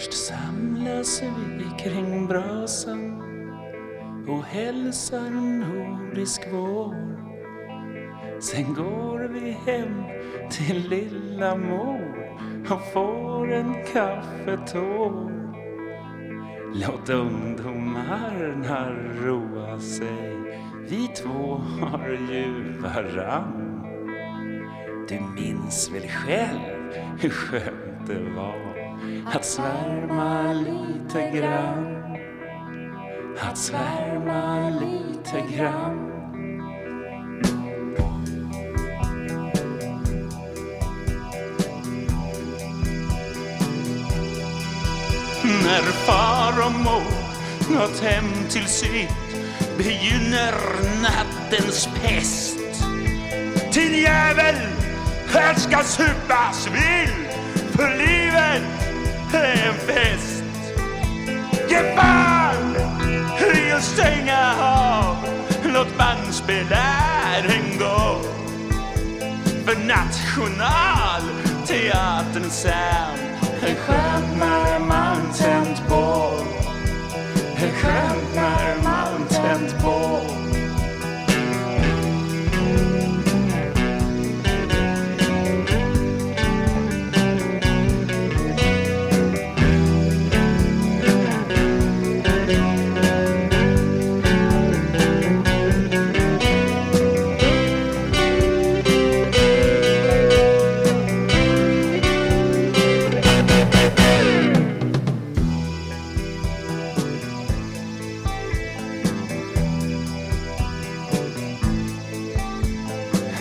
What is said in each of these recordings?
Först samlas vi kring brasan och hälsar nordisk vår. Sen går vi hem till lilla mor och får en kaffetår. Låt ungdomarna roa sig, vi två har ju varann. Du minns väl själv hur skönt det var att svärma lite grann. Att svärma lite grann. När far och mor nått hem till sitt begynner nattens pest. Din jävel, här ska supas vilt stänga av, låt bandspelaren gå. För nationalteatern sen är skönt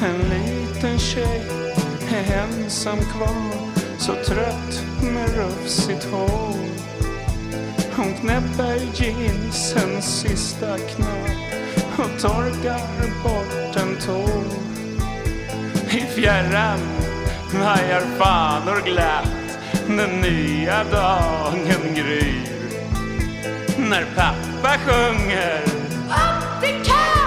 En liten tjej är ensam kvar Så trött med rufsigt hår Hon knäpper jeansens sista knapp Och torkar bort en tår I fjärran vajar fanor glatt Den nya dagen gryr När pappa sjunger Upp till kamp!